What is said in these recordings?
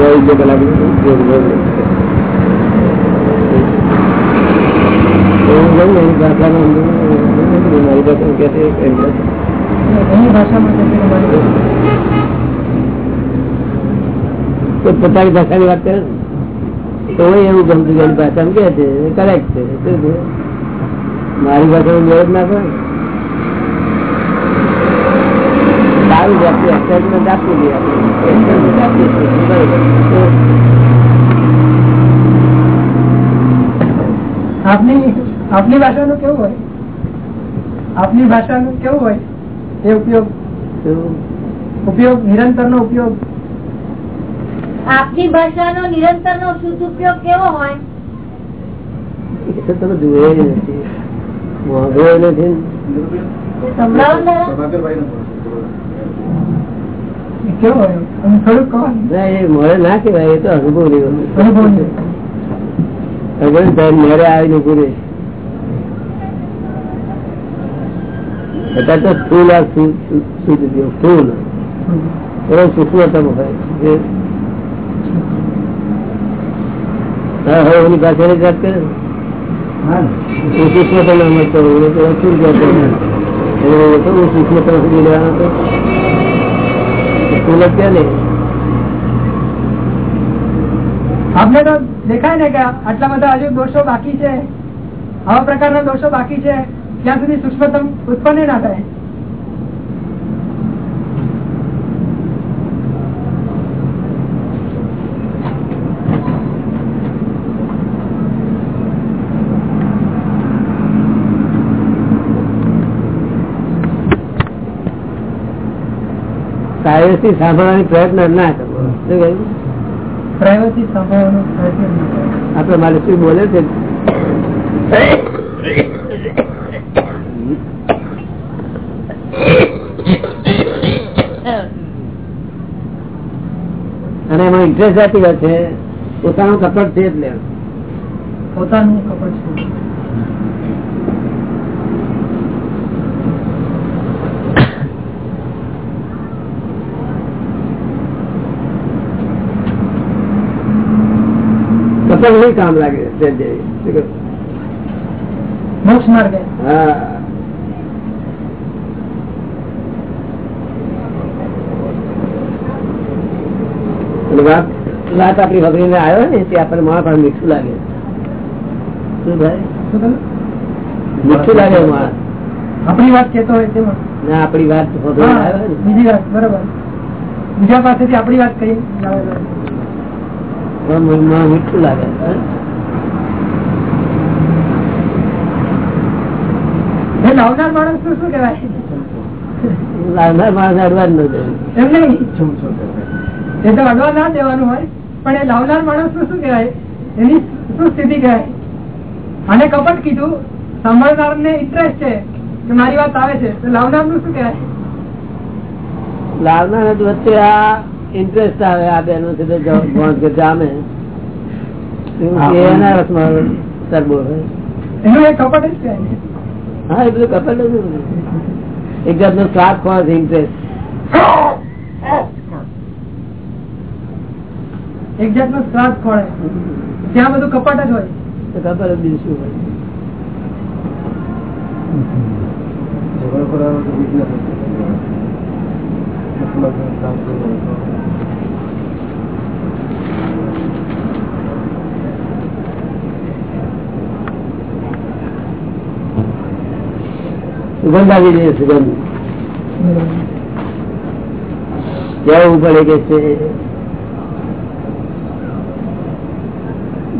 ચોવીસ કલાક પોતાની ભાષાની વાત કરે તો એવું ગમતું ભાષા. કે છે કરેક્ટ છે. મારી ભાષામાં મેળ ના પડે સારું છે આપણે એક્સાઇટમેન્ટ આપી દઈએ આપની આપની ભાષાનું કેવું હોય? આપની ભાષાનું કેવું હોય? એ ઉપયોગ? ઉપયોગ નિરંતર નો ઉપયોગ? આપની ભાષાનો નિરંતર નો શુદ્ધ ઉપયોગ કેવો હોય? તમે જુએ નથી. મોંઘો નથી. કેવો હોય થોડુંક કહો ના. એ મળે ના કેવાય એ તો અનુભવ રહ્યો. અનુભવ અગર મેરે આવીને ઉભું રહે. અત્યારે તો સ્થૂલ આ શુદ્ધ થયો સ્થૂલ એનો સૂક્ષ્મતમ હોય હા હવે એની પાસે વાત કરે એ સૂક્ષ્મતમ સમજતો હોય તો સ્થૂલ જતો તો હું સુધી લેવાનો તો સ્થૂલ નહીં? તો દેખાય ને કે આટલા બધા હજુ દોષો બાકી છે? આવા પ્રકારના દોષો બાકી છે? ત્યાં સુધી સૂક્ષ્મતમ ઉત્પન્ન ના થાય. પ્રાઇવેસી સાંભળવાની પ્રયત્ન ના કરવો. શું કહ્યું? પ્રાઇવસી સાંભળવાનો પ્રયત્ન આપડે શું બોલે છે? અને એમાં ઇન્ટરેસ્ટ વાત છે. પોતાનું કપડ છે એટલે. પોતાનું કપડ છે. કપડ નહીં કામ લાગે છે જેવી. શું કહ્યું? મોક્ષ માર્ગે હા અને વાત વાત આપણી વગરી ને આવ્યો ને તે આપણને માણસ પણ મીઠું લાગે શું ભાઈ શું કહ્યું? મીઠું લાગે માણસ આપણી વાત કેતો હોય તેમાં ના આપણી વાત વગરી હા, આવ્યો ને બીજી વાત બરોબર બીજા પાસેથી આપણી વાત કહી લાવે પણ મનમાં મીઠું લાગે લાવનાર માણસનું શું કેવાય લાવનાર માણસ એમ નહીં? એ તો અડવા ના દેવાનું હોય પણ એ લાવનાર માણસ શું કેવાય એની શું સ્થિતિ કહેવાય? અને કપટ કીધું સાંભળનાર ને ઇન્ટરેસ્ટ છે કે મારી વાત આવે છે તો લાવનારનું શું કહેવાય? લાવનાર વચ્ચે આ ઇન્ટરેસ્ટ આવે આ બેનો છે તે જ- ભોંસ જામે. એના રસમાં સરબો હોય. કપટ હા એ બધું કપલ એક જાતનો સ્વાદ કોણ છે ઇન્ટરેસ્ટ એક જાતનો શ્વાસ ખોળે ત્યાં બધું કપટ જ હોય. તો કપલ જ શું હોય? સુગંધ આવી રહી સુગંધ. કેવું પડે કે છે?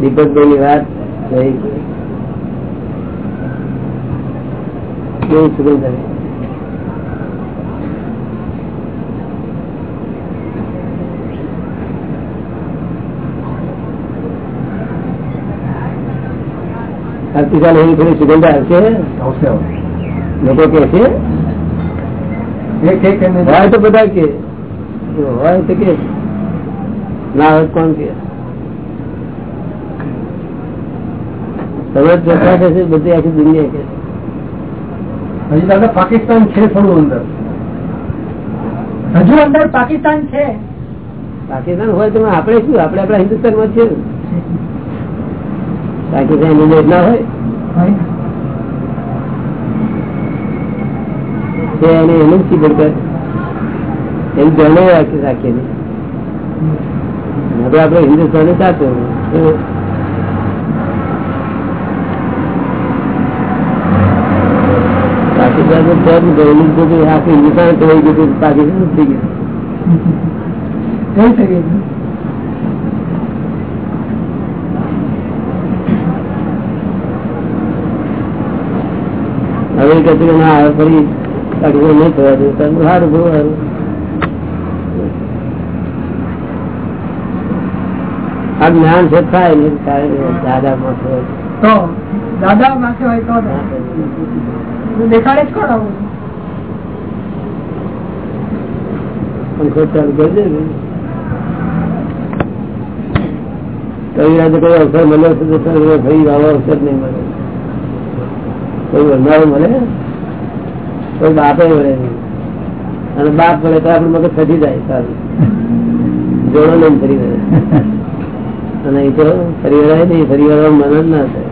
દીપકભાઈ ની વાત થઈ કેવું સુગંધ આવે આવતીકાલે એવી થોડી સુગંધ આવશે? લોકો કે છે હોય તો બધા કે. હોય તો કે. ના હોય કોણ કે? તમે જ થશે બધી આખી દુનિયા કે હજી દાદા પાકિસ્તાન છે થોડું અંદર. હજુ અંદર પાકિસ્તાન છે. પાકિસ્તાન હોય તો આપણે શું? આપણે આપણા હિન્દુસ્તાનમાં છીએ કઈ ઇન્ડિયા ના હોય? એને એનું જ પડકાર એમ જાણે રાખી રાખીએ હવે આપડે હિન્દુસ્તાન સાચું પાકિસ્તાન થઈ ગયું? પાકિસ્તાન થઈ ગયું. એ કચરો ના આવે ફરી પાકિસ્તાન નહીં થવા દે સારું સારું બહુ સારું આ જ્ઞાન છે થાય નહીં દાદા માં તો દાદા માથે હોય તો દેખાડે જ કોણ આવું? પંખો ચાલુ કરી દે ને. કઈ રાતે કોઈ અવસર મળ્યો છે તો અવસર નહીં મળે. કોઈ વંદારો મળે? કોઈ બાપે મળે નહીં. અને બાપ મળે તો આપણું મગજ થતી જાય સારું. જોડો નહીં ફરી વળે. અને એ તો ફરી વળાય નહીં ફરી વળવા મન જ ના થાય.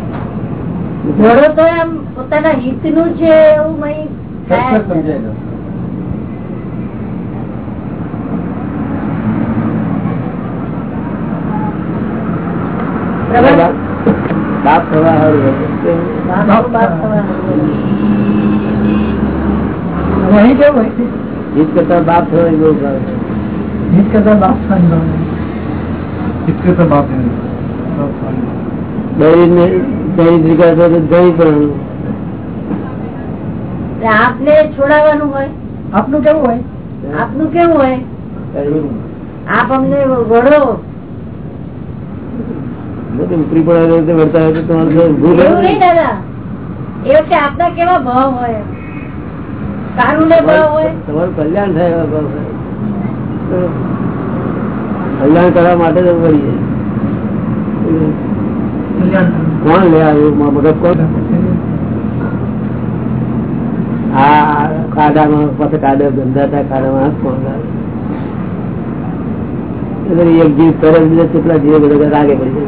તો એમ પોતાના હિતનું છે એવું સમજાય પ્રબળ પાપ થવા હારું જીત કરતા બાપ થવા બહુ ભાવ કરતા બાપ થવા જીત આપને છોડાવવાનું હોય? આપનું કેવું હોય? આપનું કેવું હોય? આપ અમને વડો ઉપરી પડે વળતા હોય તો તમારે ભૂલ એવું નહીં દાદા. એ વખતે આપના કેવા ભાવ હોય? સારું ભાવ હોય? તમારું કલ્યાણ થાય એવા ભાવ થાય. કલ્યાણ કરવા માટે જ વળી કોણ લે આવ્યું મા મગજ કોણ? હા કાઢામાં પાસે ખાડા ગંધાતા કાઢામાં હાથ કોણ લાવે? એટલે એક જીવ કરે બીજા કેટલા જીવ બધા રાગે પડી જાય.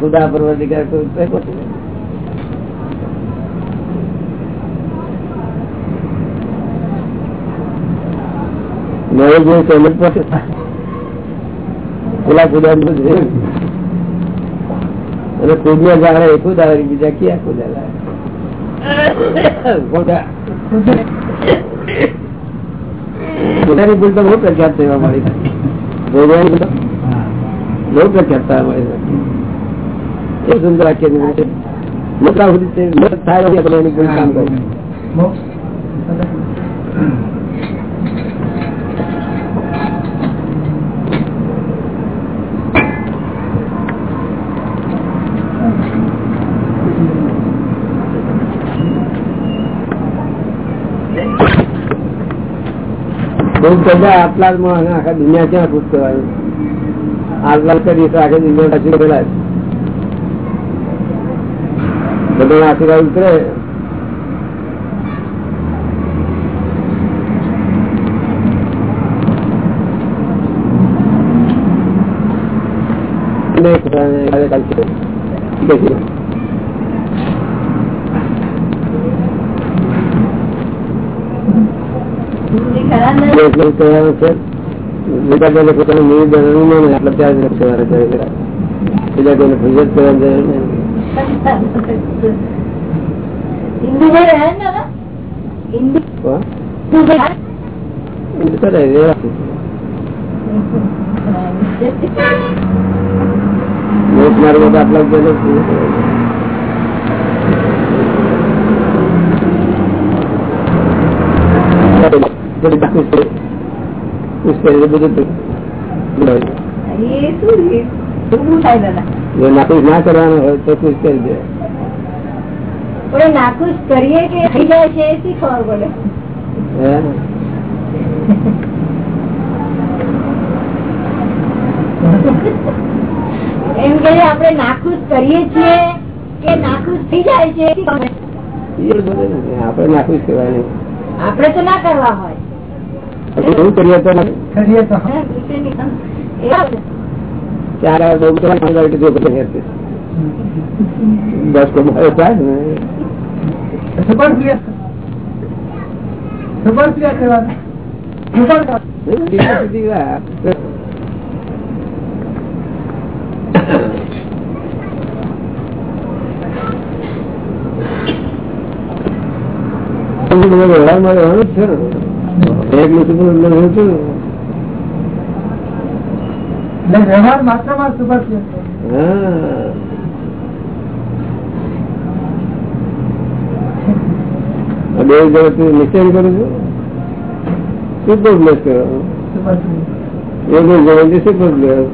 ખુદા પરવર્તિકાર. મારે જે સમજ પડે પેલા ખુદા નું છે અને ખુદ ને જાણે એ ખુદ આવે બીજા ક્યાં ખુદા લાવે ખુદા ખુદાની ભૂલ તો બહુ પ્રખ્યાત થવા મળી ભોગવાની ભૂલ તો બહુ પ્રખ્યાત થવા મળી એ સુંદર વાક્ય છે મોટા સુધી તે મત થાય એટલે આપણે એની ભૂલ કામ કરીએ બહુ બધા આટલા આખા દુનિયા ક્યાં ખુશ કહેવાય આટલા કરીએ તો આખી દુનિયા બધા આશીર્વાદ ઉતરે ઠીક છે એટલે કહેવાનું બીજા કોઈને પોતાનું નિવેદન કરે બીજા કોઈને કરવાની જરૂર નહીં. આટલા છે. બધું જો નાખુશ ના કરવાનું હોય તો ખુશ કરી દે નાખુશ કરીએ કે થઈ જાય છે એ ખબર પડે એમ કે આપણે નાખુશ કરીએ છીએ કે નાખુશ થઈ જાય છે. આપણે નાખુશ કરવાની આપણે તો ના કરવા હોય આપણે એવું કરીએ તો ના- કરીએ તો હે, ગુસ્સેની સમ- એવા છે. ચાર વાર બહુ કરવાની બધું બધું. બે જગત નિશ્ચય કરું છું? સુપર પ્લેસ કરવાનું સુપરફ્લુઅસ એક જગત super place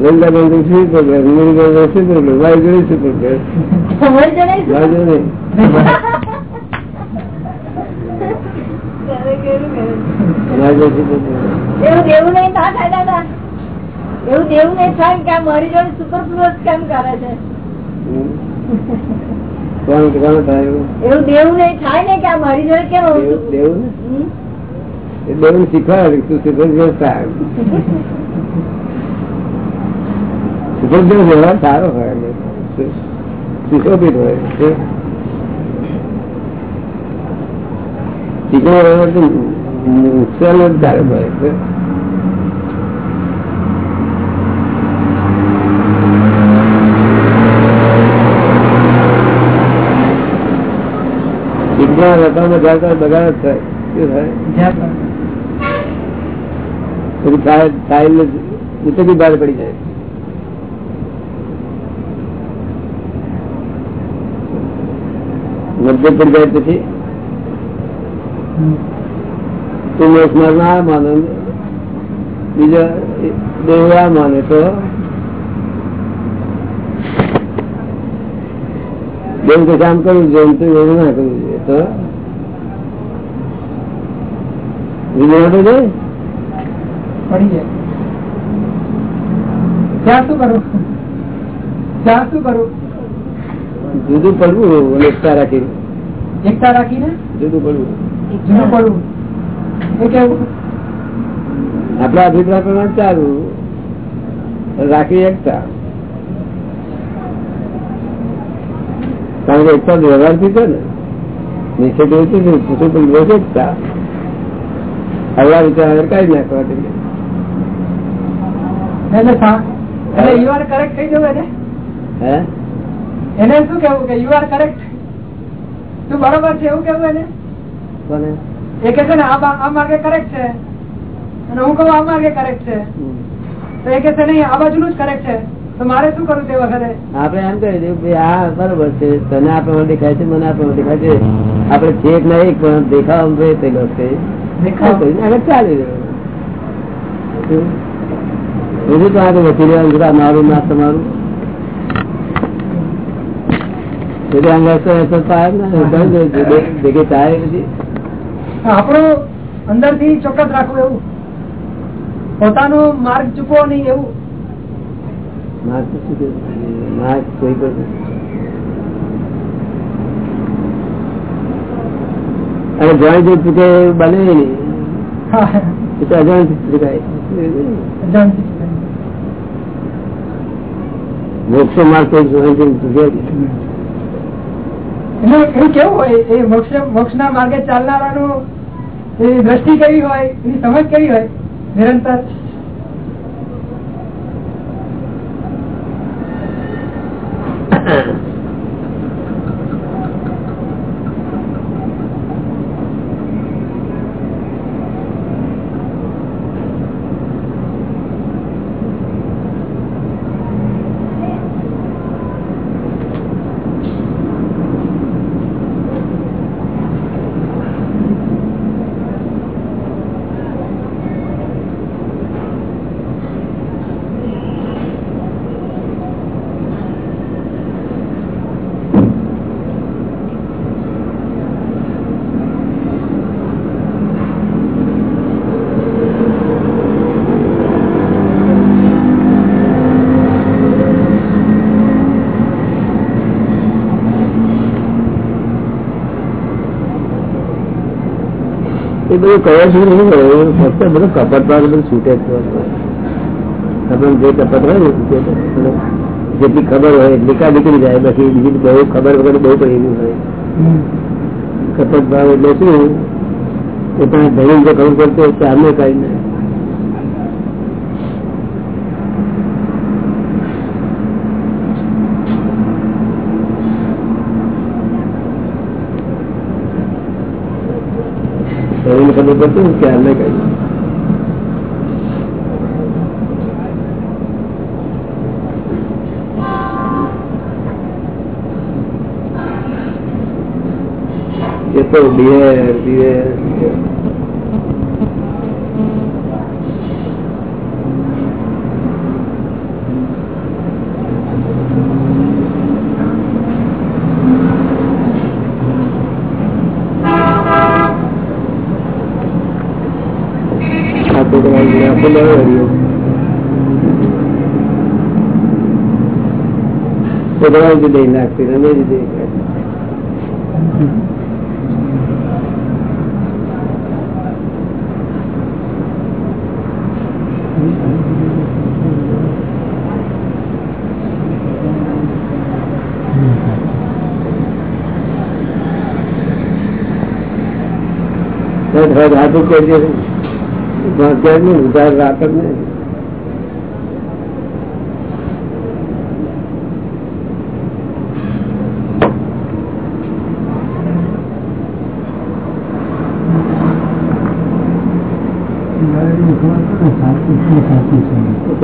Vrindavan super place Murugan super place વાયુ સુપર પ્લેસ વાય છે નહીં? વાયુ નહીં ત્યારે કેવું કરે? વાયુ સુપર પ્લેસ એવું દેવું નહીં ના થાય દાદા એવું દેવું નહીં થાય કે મારી જોડે સુપર પ્લસ કેમ કરે છે કોણ કોણ થાય એવું? એવું દેવું નહીં થાય ને કે મારી જોડે કેમ દેવું- દેવું ને? હમ? એ દેવું શીખવાડે તું સુપર પ્લેસ થાય સુપર પ્લેસ વ્યવહાર સારો હોય સુશોભિત હોય છે. શીખવાનો વ્યવહાર તો નુકસાન જ ધારક હોય છે. શીખવા રસ્તામાં જતા બગાડ જ થાય શું થાય પછી થાય થાય ને ઉતરી બહાર પડી જાય મધ્ય પડી જાય પછી તું ના માને બીજા દેવ માને તો? બેન કે કામ કરવું તો એવું ના કરવું જોઈએ તો? બીજું તો જાય પડી જાય. ત્યાં શું કરું? ત્યાં શું કરું? જુદું પડવું એકતા રાખી એકતા રાખીને? જુદું પડવું. જુદું પડવું. આપણા અભિપ્રાય પ્રમાણે ચાલુ રાખી એકતા. કારણ કે એકતા વ્યવહારથી છે ને નિશ્ચિત એવું પૂછું પણ રોજ એકતા. હવા વિચાર કઈ કાઢી નાખવા એટલે યુ આર કરેક્ટ થઈ જવું એને? હે? એને શું કેવું કે યુ આર કરેક્ટ તું બરોબર છે એવું કેવું એને? એ કે છે ને આ માર્ગે કરેક્ટ છે. અને હું કહું આ માર્ગે કરેક્ટ છે. તો એ કે છે નહીં આ બાજુનું જ કરેક્ટ છે. તો મારે શું કરવું તે વખતે? આપડે એમ કહી દઉં કે આ બરોબર છે. તને આ પ્રમાણે દેખાય છે મને આ પ્રમાણે દેખાય છે. આપણે છે એક પણ દેખાવ. થયેલો છે દેખાવ. આગળ ચાલી રહ્યો. બીજું તો આગળ વધી રહ્યું મારું ના તમારું. ને, બંધ ભેગી થાય બધી. આપણું અંદરથી ચોક્કસ રાખવું એવું. પોતાનો માર્ગ ચૂકવો નહીં એવું. માર્ગ કોઈ પણ અને જાણ જે ચૂકે બને નહીં. મોક્ષ માર્ગ તો જાણ ચૂકે જ. એવું કેવું હોય એ મોક્ષ મોક્ષ ના માર્ગે ચાલનારાનું એની દ્રષ્ટિ કેવી હોય એની સમજ કેવી હોય નિરંતર એ બધું કહે છે નહીં હોય ફક્ત બધું કપટ બધું છૂટે જ આપણે જે કપટ હોય ને જેટલી ખબર હોય, એટલી કા નીકળી જાય, પછી બીજી બહુ ખબર વગર બહુ પડેલી હોય. કપટ ભાવ એટલે શું? પોતાના ધણી જે ખબર પડતો હોય ચારને કાઢીને ધણીને ખબર ક્યારે કહ્યું એ તો બિહેર બિહેર છોકરાઓ જ દઈ નાખતી રમે જ હાથું અત્યારે નહીં ઉધાર જ નહીં.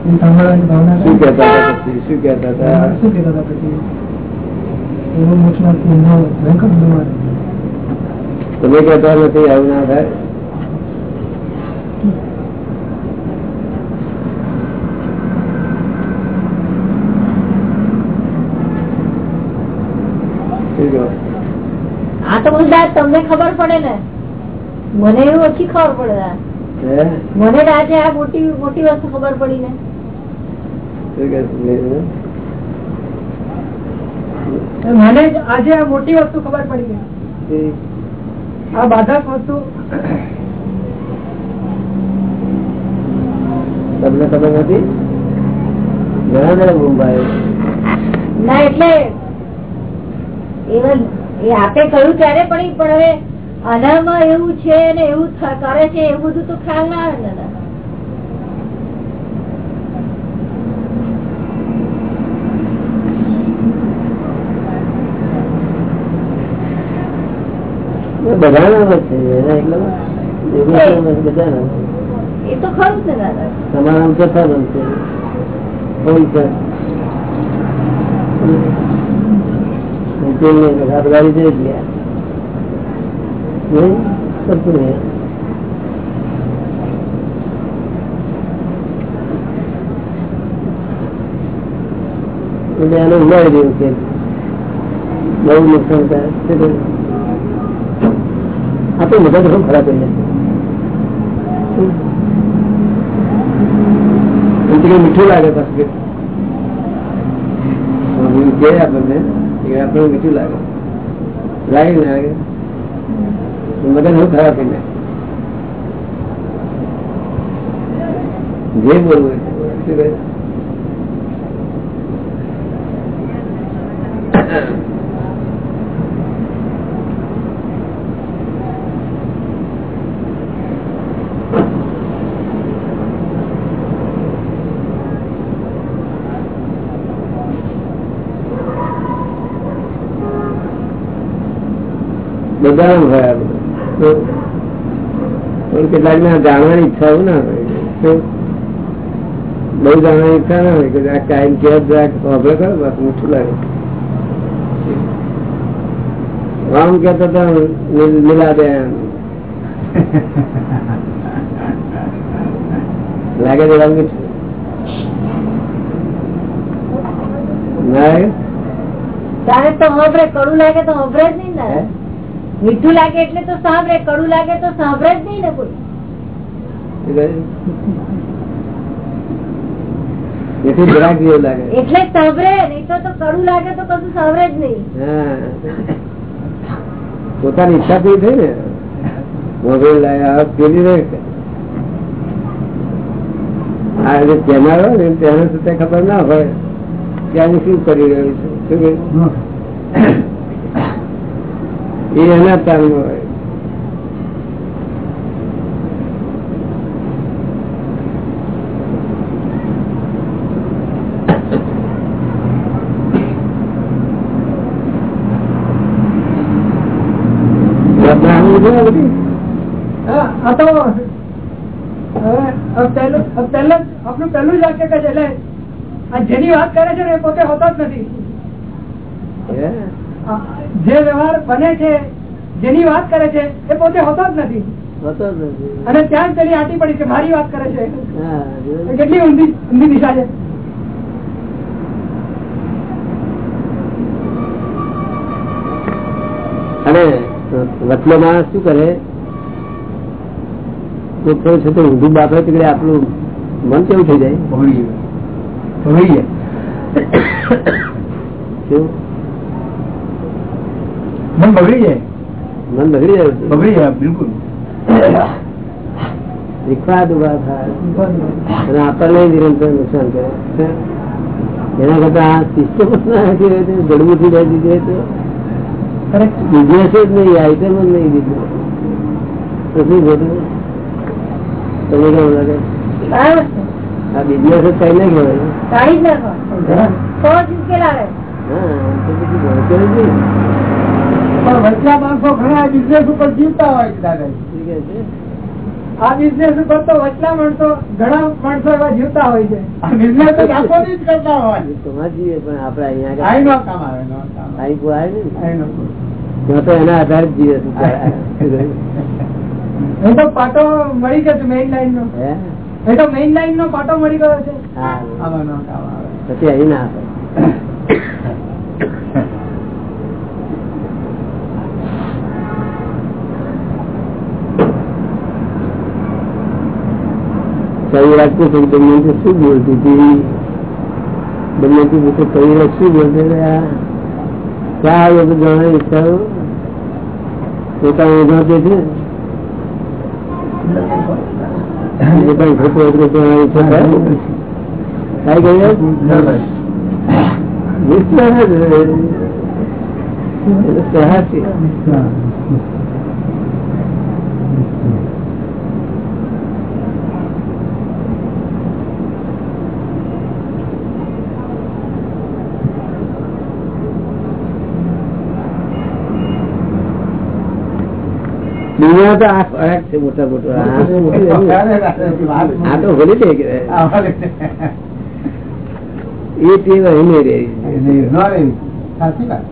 શું હતા પછી? હતા? હતા પછી? અનુભવ તમે કેતા નથી આવું ના થાય? આ તો બધા તમને ખબર પડે ને? મને એવું ઓછી ખબર પડે હે? મને આજે આ મોટી મોટી વસ્તુ ખબર પડી ને? મને આજે આ મોટી વસ્તુ ખબર પડી ગઈ. આ બાધક વસ્તુ. તમને ખબર નથી? ઘણા ઘણા મુંબઈ ના એટલે એ આપે કહ્યું ત્યારે પડી પણ હવે આનામાં એવું છે ને એવું કરે છે એવું બધું તો ખ્યાલ ના આવે ને દાદા. બધાના છે ખરું છે તમારા ગયા એટલે આને ઉડાડી દેવું કે બહુ નુકસાન થાય શું કહ્યું? આ તો મગજ બહુ ખરાબ થઈ જાય એમ તો કઈ મીઠું લાગે પાછું કે સ્વામી કહે આપણને કે આપણને મીઠું લાગે લાગે ને લાગે મગજ બહુ ખરાબ થઈ જાય જે બોલવું હોય તે બોલો. શું કહે કેટલાક ને જાણવાની ઈચ્છા ના હોય. તો બહુ જાણવાની ઈચ્છા ના હોય કે આ કાયમ કે વાપરે કરો બસ મીઠું લાગે. રામ કેતા હતા મિલા દે લાગે છે રામ મીઠું ના તો મોભરે કડું લાગે તો મોભરે જ નહીં હે? મીઠું લાગે એટલે તો સાંભળે કડું લાગે તો સાંભળે જ નહીં ને કોઈ. લાગે. એટલે સાંભળે નહીં તો તો કડું લાગે તો કશું સાંભળે જ નહીં. હા. પોતાની ઈચ્છા પૂરી થઈ ને. મોબાઈલ લાયા પેલી રે. આ જે ચેનલ હોય ને તેને ખબર ના હોય. ત્યાં શું કરી રહ્યું છે? શું કહ્યું? એ એના તાલમાં હોય બ્રાહ્મણ છે આ બધી? હા, આ તો હવે હવે પહેલું હવે પહેલું હોય આપણું પહેલું જ વાક્ય કહે છે એટલે આ જેની વાત કરે છે ને એ પોતે હોતા જ નથી. જે વ્યવહાર બને છે જેની વાત કરે છે એ પોતે હોતો જ નથી. હોતો જ નથી. અને ત્યાં જ પેલી આટી પડી છે મારી વાત કરે છે? કેટલી ઊંધી ઊંધી દિશા છે. અને વચલો માણસ શું કરે? તો થોડું છે તો ઊંધું બાફે તીકડે આપણું મન કેવું થઈ જાય? કેવું? મન બગડી જાય. મન બગડી જાય. બગડી જાય બિલકુલ. વિખવાદ ઊભા થાય. અને આપણને નિરંતર નુકસાન કરે. એના કરતા આ સિસ્ટમ જ ના હતી હોય તો જડમુથી બેસી જાય તો બિઝનેસ જ નહીં આઈટમ જ નહીં બિઝનેસ તો શું ખોટું? તમને કેવું લાગે? આ બિઝનેસ જ કઈ નહીં કહેવાય. કાઢી જ નાખો તો જ ઉકેલ આવે. હા તો પછી ભણતર જ નહીં પણ વચલા માણસો ઘણા બિઝનેસ ઉપર જીવતા હોય છે દાદા? આ બિઝનેસ ઉપર તો વચલા માણસો ઘણા માણસો એવા જીવતા હોય છે. બિઝનેસ તો આખોથી જ કરતા હોય. એ તો જીવે પણ આપણે અહીંયા કામ આવે નો કામ આવે. અહીં કોઈ આવે ને. તો એના આધારે જીવે હું તો પાટો મળી ગયો મેઇન લાઈન નો. એ તો મેઇન લાઈન નો પાટો મળી ગયો છે. હા. આમાં નો આવે. પછી અહીં ના આવે કઈ રાખતું હતું દમયંતી શું બોલતી હતી? દમયંતી પૂછે કઈ રાખ શું બોલતી ક્યાં આવ્યો જાણે ઈચ્છા પોતાનું છે ખોટું કઈ સાહસી. દુનિયા તો આ ફરક છે મોટા મોટો. આ તો હોલી ડે કહેવાય. એ ટેવ અહીં નહીં રહી સાચી વાત.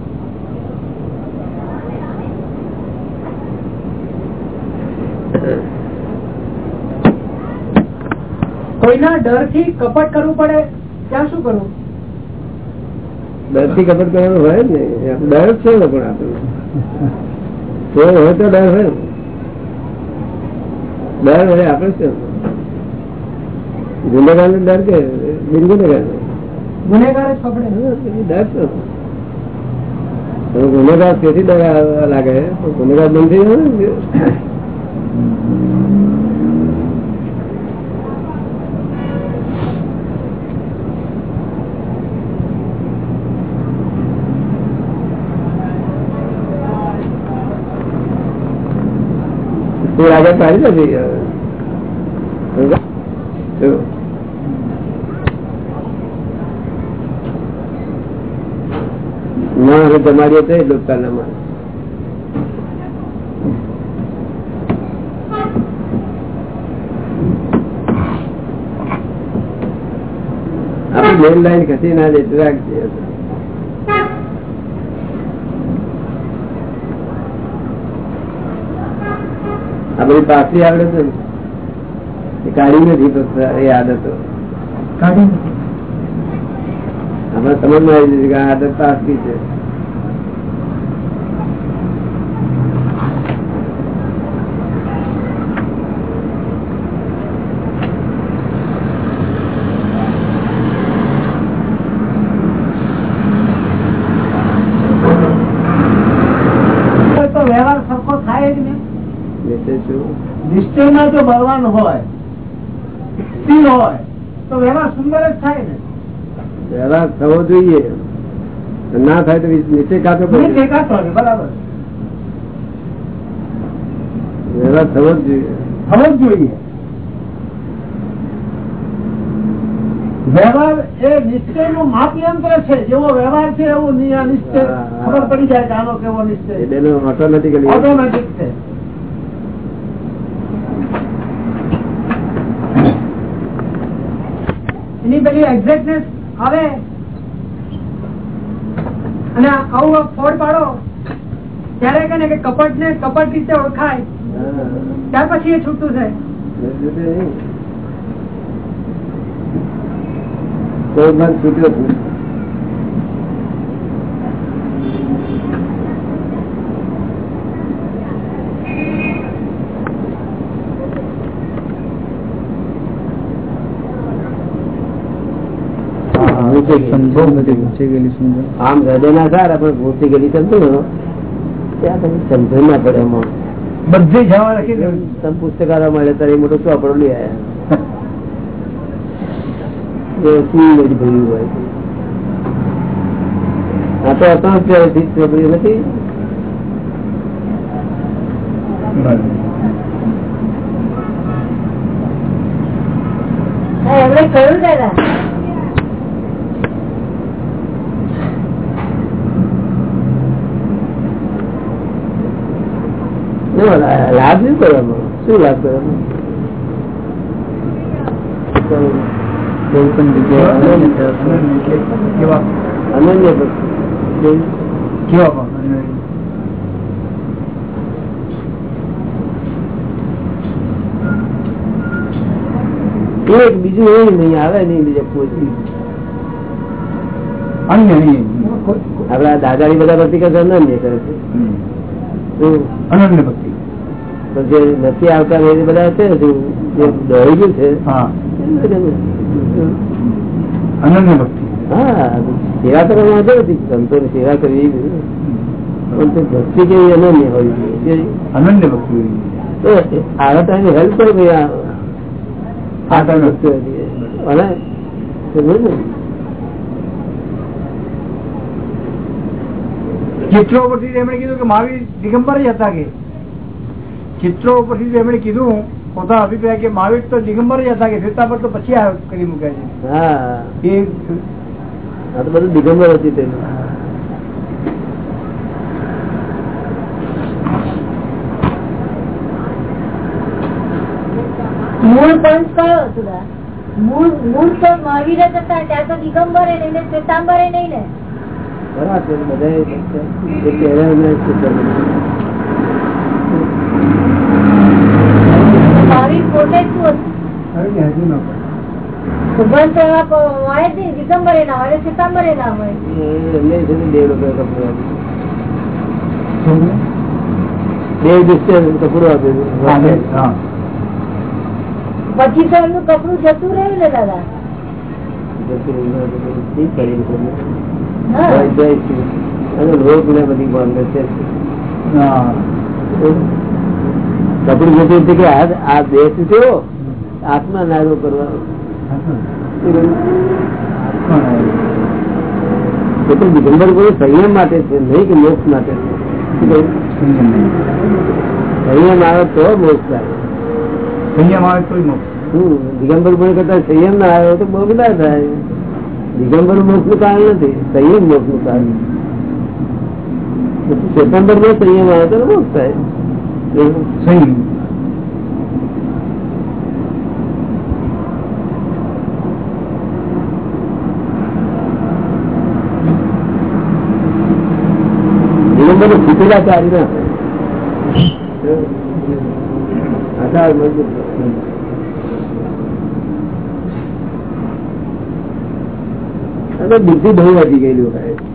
કોઈના ડરથી કપટ કરવું પડે ત્યાં શું કરવું? ડરથી કપટ કરવાનું હોય ને. ડર છે ને પણ આપણું. તો હોય તો ડર હોય. ડર હોય આપણે શું? ગુનેગાર ને ડર કે? બિન ગુનેગાર? ગુનેગાર ડર ગુનેગાર તેથી ડર લાગે ગુનેગાર બંધ થઈ જાય ને તે આગળ તારી નથી. ના, હવે તમારી તો લોકતાના માં આપણી મેન લાઈન ખસી ના એટલું રાખજે આ બધી પાછલી આવડે છે ને એ કાઢી નથી તો એ આદતો. આપણે સમજમાં આવી જશે કે આ આદત તો આખી છે તો વ્યવહાર સરખો થાય જ નહીં એટલે શું નિશ્ચયમાં હોય સ્થિર હોય તો વ્યવહાર સુંદર જ થાય ને. વ્યવહાર થવો જોઈએ. ના થાય તો નીચે હોય, બરાબર. વ્યવહાર થવો જ જોઈએ. થવો જ જોઈએ. વ્યવહાર એ નિશ્ચયનું માપયંત્ર છે. જેવો વ્યવહાર છે એવું નિશ્ચય. ખબર પડી જાય કે આનો કેવો નિશ્ચય. ઓટોમેટિકલી ઓટોમેટિક છે. એની એક્ઝેક્ટનેસ આવે. અને આવું ફોડ પાડો, ત્યારે કે ને કે કપટ ને કપટ રીતે ઓળખાય. ત્યાર પછી એ છૂટું થાય. છૂટ્યો જ નહીં. આમ હૃદય ના સારા પણ ભૂતી ગયેલી સમજો ને ત્યાં તમે સમજણ ના પડે એમાં. બધી જવા રાખી તમે પુસ્તકાલય મળે ત્યારે એ મોટો ચોપડો લઈ આવ્યા નથી એમણે કહ્યું દાદા ના, લા- લાભ નહીં કરવાનો શું લાભ કરવાનો અનન્ય કેવા? એક બીજું એ નહીં આવે નહીં બીજા કોઈ અન્ય આપડા દાદા ની બધા ભક્તિ કરતા અનન્ય કરે છે? અનન્ય ભક્તિ જે નથી આવતા એ બધા છે હજુ જે દોડી ગયું છે. હા. સેવા કરવા માટે નથી સંતોની સેવા કરવી ભક્તિ કેવી અનન્ય હોવી જોઈએ અનન્ય ભક્તિ તો આવા ટાઈમે હેલ્પ કરો ભાઈ આ ટાઈમ. ભક્તિ હતી. ને? ચિત્રો ઉપરથી એમણે કીધું કે મહાવીર દિગંબર જ હતા કે. ચિત્રો ઉપરથી એમણે કીધું પોતા અભિપ્રાય કે મહાવીર તો દિગંબર જ હતા કે શ્વેતાંબર તો પછી આ કરી મૂક્યા છે. એ તો બધું દિગંબર હતી તેનું. મૂળ પંચ કયો હતો મૂળ મૂળ તો મહાવીર જ હતા ત્યાં તો દિગંબરે નહીં ને શ્વેતાંબરે નહીં ને. બરાબર બધા એ શું હતું તો હોય જ ના હોય ના હોય. દેવ કપડું આપ્યું. પછી તો એમનું કપડું જતું રહ્યું ને દાદા? રોગ ને બધી બંધ છે. હા. કપડું જતું હતું કે આ આ દેહ તૂટ્યો આત્મા નારો કરવાનો એ તો દિગંબર કોઈ સંયમ માટે છે નહીં કે મોક્ષ માટે છે? શું કહ્યું? સંયમ આવે તો મોક્ષ થાય. સંયમ આવે તોય મોક્ષ શું દિગંબર પણ કરતા સંયમ ના આવ્યો તો મોક્ષ ના થાય. દિગંબર મોક્ષનું કારણ નથી સંયમ મોક્ષનું કારણ સેપ્ટેમ્બરમાં સંયમ આવે તો મોક્ષ થાય. સંયમ બધું શીખેલા છે આવી ના બીજી બહુ વધી ગયેલી હોય.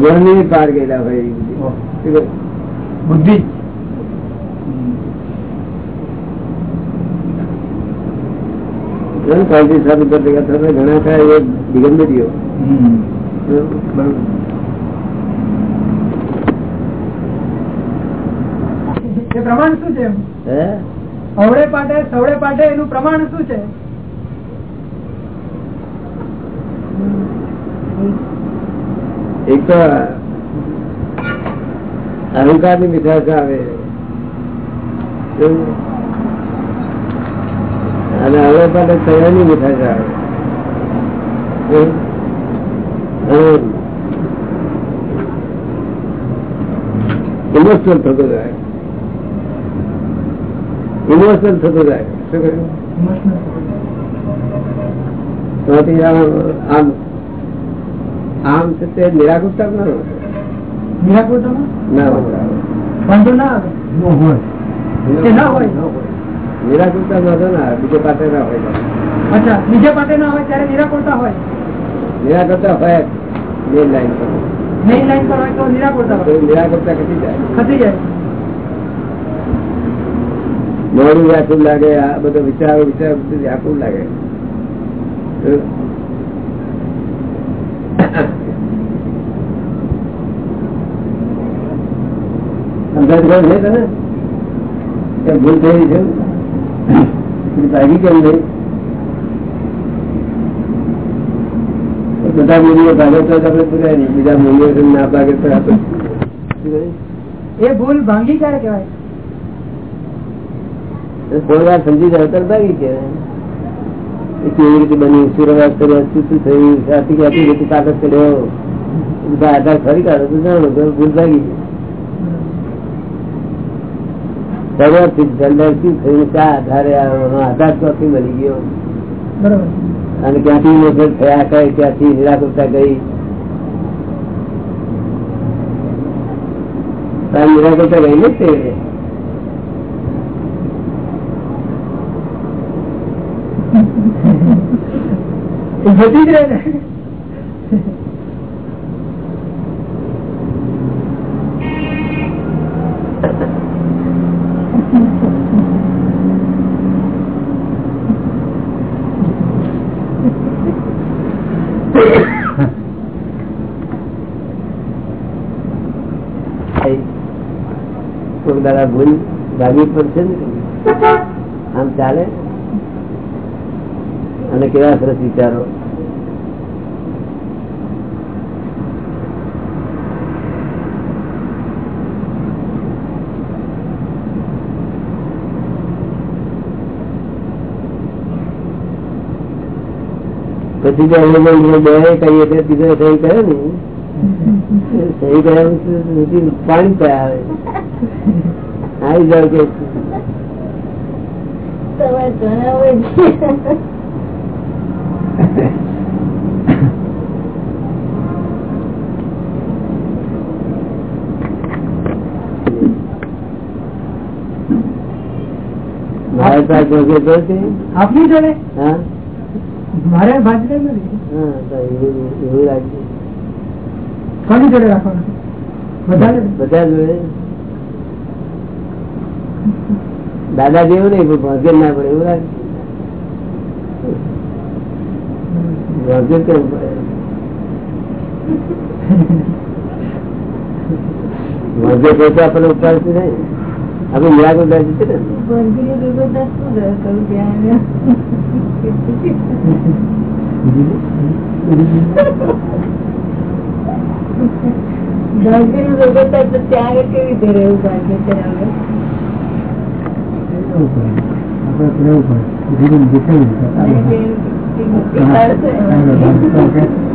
ભગવાનની પાર ગયેલા હોય બુદ્ધિ. ભેગા થતા ઘણા એ દિગંબરીઓ. પ્રમાણ શું છે અવળે પાટે સવડે પાટે એનું પ્રમાણ શું છે? એક તો અહંકારની મીઠાશ આવે અને હવે પણ તૈયારની મીઠાશ આવે. ઇમોશનલ થતો જાય. ઇમોશનલ થતો જાય. શું કહ્યું? આમ આમ છે તે નિરાકુરતા ના હોય. નિરાકૃતમાં ના હોય. વાંધો ના આવે. નો હોય. એ ના હોય. નિરાકુરતા વાંધો ના બીજે પાસે ના હોય. અચ્છા બીજા પાટે ના હોય ત્યારે નિરાકૃતા હોય. નિરાકરતા હોય મેન લાઈન પર. મેઇન લાઈન પર હોય તો નિરાકૃતા તો ખસી જાય. ખસી જાય. મોડું વ્યાકુળ લાગે આ બધો વિચારો વિચાર બધું વ્યાકુળ લાગે અંદાજ ખબર છે તને કે ભૂલ થઈ છે. ભાગી કેમ નહીં બધા મૂલ્યો ભાગે તો આપડે પૂરાય નહીં. બીજા મૂલ્યો ના ભાગે તો આપડે એ ભૂલ ભાંગી ક્યારે કહેવાય? થોડી વાર સમજી જાય તરત ભાગી કે એ કેવી રીતે બની સુરવાસ કર્યા શું શું થયું આથી ક્યાંથી રીતે કાગળ કર્યો બધા આધાર ફરી કાઢો તો જાણો તો ભૂલ ભાગી શરૂઆતથી જલ્દી શું થયું ક્યાં આધારે આવ્યો એનો આધાર ક્યાંથી મળી ગયો બરોબર અને ક્યાંથી મોકલ થયા કઈ ક્યાંથી નિરાકરતા ગઈ તારી નિરાકરતા ગઈ ને તે જતી જ દાડા ભૂલ ભાગી પડશે ને. આમ ચાલે? અને કેવા સરસ વિચારો? પછી જો અમે બે કહીએ તો બીજો સહી કરે ને? સહી કર્યા પછી પાણી પયા આવે આવી જાવ કે? આપની જોડે? હા. મારે ભાજરે નથી. હા એવું એવું લાગ્યું કોની જોડે રાખવાનું? બધા જોડે? દાદા જેવું નહીં ભાગ્ય ના પડે એવું લાગે. ભાગ્ય કેવું પડે? ભાગ્ય પૈસા આપણે ઉપાડતું નહીં. આપણે નિરાકર બેસી છે ને? બંધીને ભેગો તો શું દર ત્યાં બંધીને ભેગો ત્યાં કેવી રીતે રહેવું ભાગ્ય ત્યાં. આગળ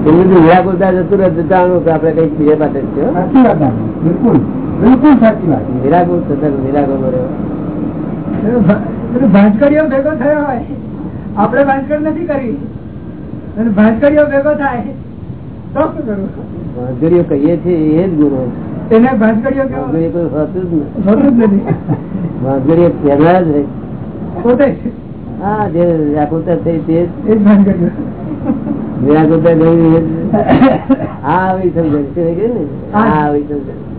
એનું જો નિરાકરતા જતું રહે તો જાણવું કે આપણે કંઈક બીજે પાસે. બિલકુલ. બિલકુલ સાચી વાત. રહ્યો પેલો ભા- પેલો ભાંજકડીઓ ભેગો થયો હોય. આપણે ભાંજકડ નથી કરી. અને ભાંજકડીઓ ભેગો થાય તો શું કરવું? વાંધરીઓ કહીએ છીએ એ જ ગુનો. એને ભાંજકડીઓ કેવો? હોતું જ નથી હોતું જ નથી. વાંધરીઓ કહેનાર જ પોતે હા જે વ્યાકુળતા થઈ તે જ. કર્યું વ્યાકુળતા એ આ આવી કે ને આ આવી સમજણ.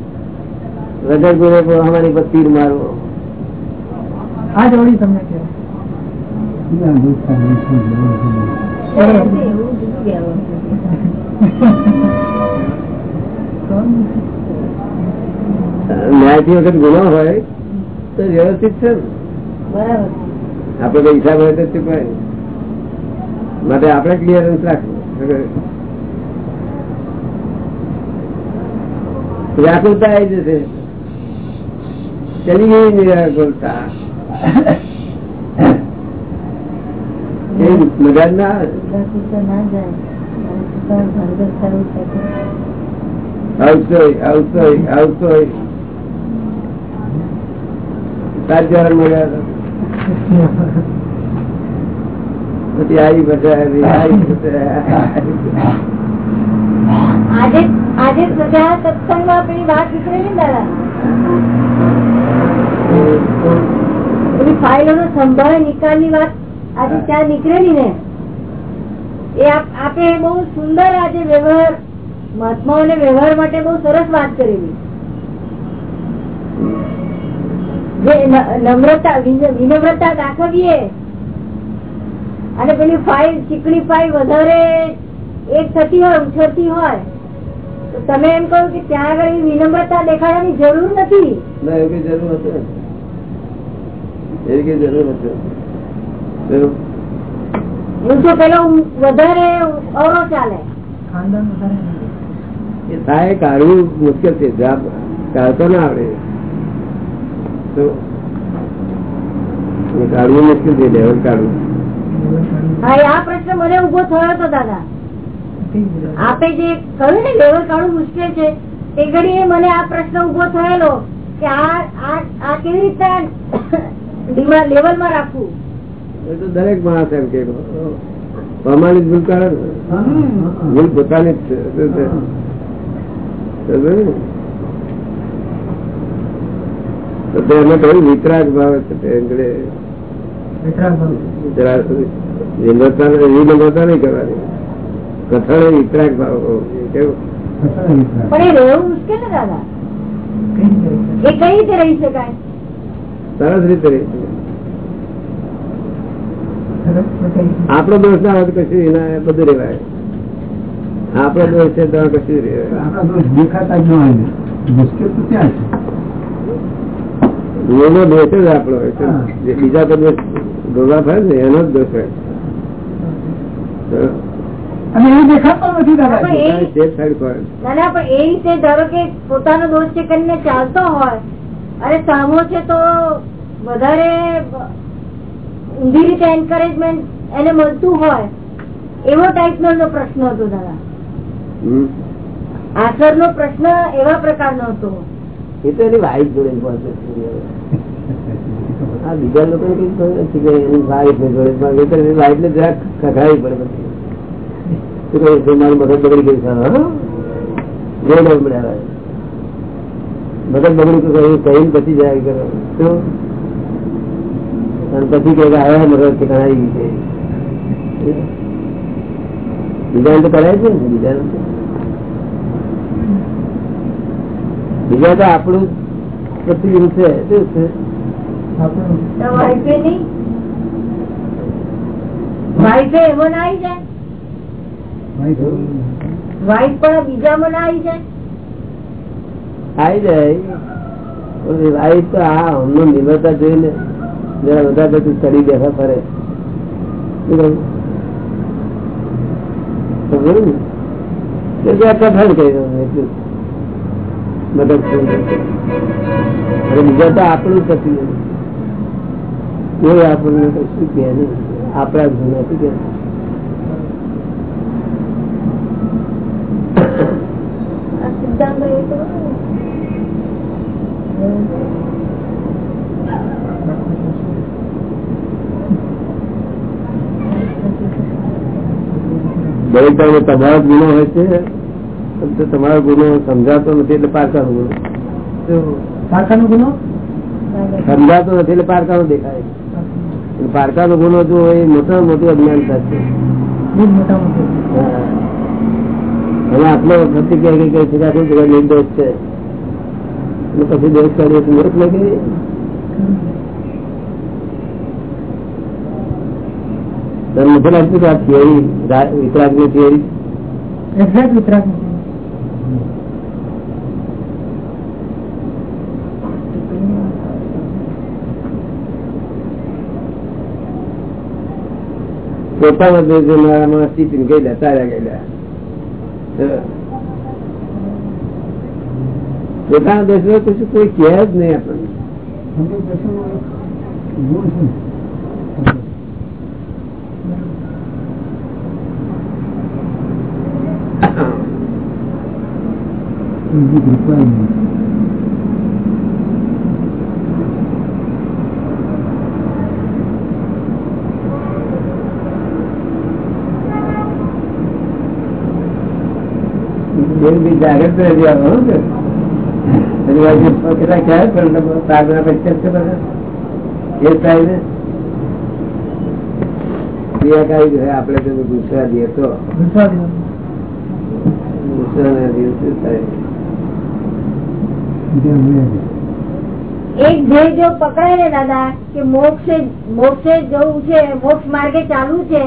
વગર જોડે અમારી પર તીર મારવો. આ જોડી તમને કે ન્યાયથી વખત ગુનો હોય તો વ્યવસ્થિત છે બરાબર. આપડે હિસાબ હોય તો ચૂકવાય. માટે આપણે ક્લિયરન્સ રાખવું. વ્યાકુળતા આવી જશે. ચલી ગઈ નિરાકુળતા એ મજા જ ના. પછી આવી બધા બધા આજે આજે સજા સત્સંગમાં આપણી વાત નીકળેલી દાદા પેલી ફાઇલોનો સંભાળ નિકાલની વાત આજે ત્યાં નીકળેલી ને. એ આપે બહુ સુંદર આજે વ્યવહાર, મહાત્માઓને વ્યવહાર માટે બહુ સરસ વાત કરેલી. વિનમ્રતા દાખવીએ. અને પેલી ફાઇલ, ચીકણી ફાઇલ વધારે એક થતી હોય, ઉછળતી હોય, તો તમે એમ કહો કે ત્યાં આગળ વિનમ્રતા દેખાડવાની જરૂર નથી. ના જરૂર નથી. એવી કઈ જરૂર નથી પેલો વધારે ચાલે. એ થાય કાઢવું મુશ્કેલ છે. જવાબ કાઢતો ના આવડે. તો કાઢવું મુશ્કેલ છે લેવલ કાઢવું. હા એ આ પ્રશ્ન મને ઊભો થયો હતો દાદા. આપે જે કહ્યું ને લેવલ કાઢવું મુશ્કેલ છે તે ઘડીએ મને આ પ્રશ્ન ઊભો થયેલો કે આ આ આ કેવી રીતના લેવલમાં રાખવું. એ તો દરેક માણસ એમ કે પ્રમાણિત ભૂલ કાઢે ભૂલ પોતાની જ છે. શું છે? સમજ્યો ને? તો તે એમને કહ્યું વિતરાગ ભાવ છે વિનમ્રતા નહીં કરવાની. વિતરાગ કેવું? પણ એ રહેવું મુશ્કેલ ને દાદા? કઈ રીતે એ કઈ રીતે રહી શકાય? સરસ રીતે? આપણો દોષ ના હોય કશું એના બધું રેવાય આપણો દોષ છે તો કશું રેવાય આપણા દોષ દેખાતા જ ન હોય મુશ્કેલ તો ત્યાં છે. એનો દોષ જ આપણો હોય છે. બીજા તો દોષ ભોગવા થાય ને એનો જ દોષ હોય. પોતાનો દોષ છે કરીને ચાલતો હોય અને સામો છે તો વધારે ઊંધી રીતે એન્કરેજમેન્ટ એને મળતું હોય એવો ટાઈપ નો પ્રશ્ન હતો દાદા. આસર નો પ્રશ્ન એવા પ્રકારનો હતો. એ તો એની વાઈફ જોડે આ બીજા લોકો કઈ કે એની વાઈફ ને જોડે એ વાઈફ ને જરાક ખખડાવી પડે પછી. મારી મગજ બગડી ગઈ છે? જોઈ મળ્યા મગજ બગડી ગયું કહ્યું કહીને પછી જાય કરો. શું? અને પછી કે આવ્યા મગજ ઠેકાણા ગઈ છે. બીજા તો કરાય છે ને બીજા બીજા તો આપણું પ્રતિબિંબ છે. શું છે? વાઈફે એમાં આવી જાય. વાઈફ પણ બીજામાં આવી જાય. આવી જાય વાઈફ તો આ હમણાં નિર્ભરતા જોઈને જરા બધા બધું ચડી બેઠા ફરે. બીજા તો આપણું પ્રતિબિંબ કોઈ આપણને કશું કહે નહીં આપણા જ નથી કે સિદ્ધાંત દરેક ટાઈમે તમારો ગુનો હોય છે તમારો ગુનો સમજાતો નથી એટલે પારકાનો ગુનો. પારકાનો ગુનો? સમજાતો નથી એટલે પારકાનો દેખાય. પારકા નું જો એ મોટા મોટું અજ્ઞાન થશે. હવે આટલો વખત કે કઈ કઈ જગ્યા નિર્દોષ છે. પછી દેશ કાઢીએ તો મોટ લાગે નથી લાગતું કે આ થિયરી વિતરાગની થિયરી પોતાના દેશ મારામાં ટીપીને ગયેલા તારા ગયેલા પોતાના દર્શનો કશું કોઈ કહે જ નહીં આપણને. જાગ્રત રહેજો આપણે તો ગુસ્સા દે તો. એક ધ્યેય જો પકડાય ને દાદા કે મોક્ષે મોક્ષે જવું છે મોક્ષ માર્ગે ચાલુ છે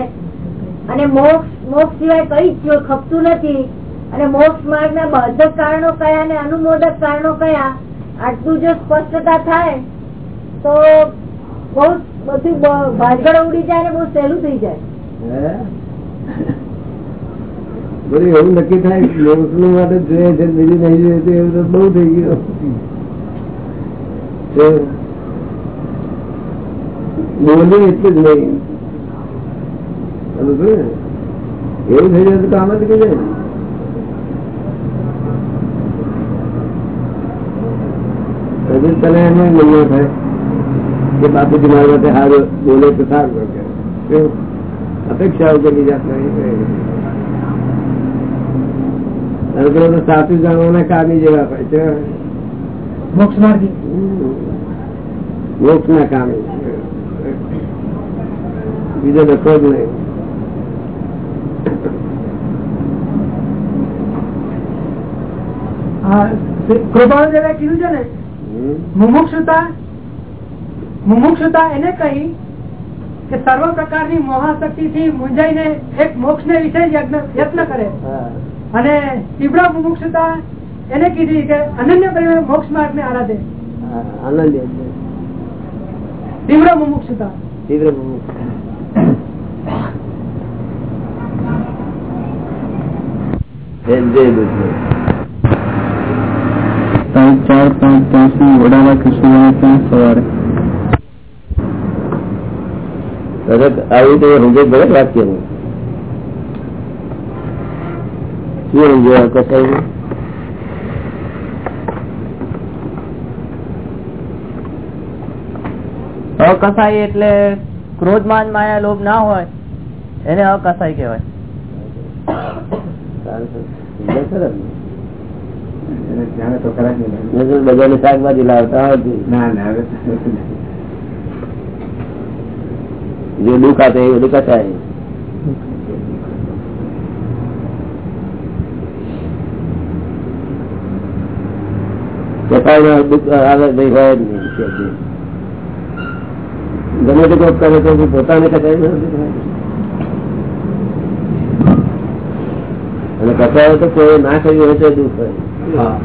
અને મોક્ષ મોક્ષ સિવાય કઈ જ ખપતું નથી અને મોક્ષ માર્ગ ના બાધક કારણો કયા અને અનુમોદક કારણો કયા? આટલું જો સ્પષ્ટતા થાય, તો બહુ બધું ભાજગડ ઉડી જાય ને બહુ સહેલું થઈ જાય. એવું નક્કી થાય મોક્ષ માટે જોઈએ છે બીજું નહીં જોઈએ તો એવું તો બહુ થઈ ગયું. બોલી એટલું જ નહીં. એવું થઈ જાય તો કામ જ કહી જાય ને. હજુ તને એમ મહિનો થાય કે બાપુજી મારા માટે સારું બોલે તો સારું કે કેવું? અપેક્ષાઓ કરી જાત નહીં અનુગ્રહ તો સાચું જાણવાના કામી જેવા હોય છે મોક્ષ માર્ગી મોક્ષ ના કામી બીજો લખો જ નહીં કૃપાળુ દેવે કીધું છે ને હમ? મુમુક્ષુતા મુમુક્ષુતા એને કહી કે સર્વ પ્રકારની મોહાશક્તિ થી મૂંઝાઈને એક મોક્ષ ને વિશે યત્ન કરે. અને તીવ્ર મુમુક્ષુતા એને કીધી કે અનન્ય પ્રેમે મોક્ષ માર્ગ ને આરાધે તીવ્ર મુમુક્ષુતા. તીવ્ર મુમુક્ષ. જય જય સાંજ ચાર પાંચ ત્યાંસી વડાલા કૃષ્ણ ત્યાં સવારે. તરત આવી તો હૃદય ભરે વાક્યનું શું સમજો કસાઈ અકસાઈ એટલે ક્રોધમાન માયા લોભ ના હોય એને અકસાય કહેવાય. નહીં. શાકભાજી લાવતા જે દુઃખ આપે એ બધું કસાય ના દુઃખ આવે ભાઈ હોય જ નહીં ગમે તે કોક કરે તો પોતાને કસાય ના અને કસાય તો કોઈ ના કર્યું હોય તો દુઃખ હોય. તો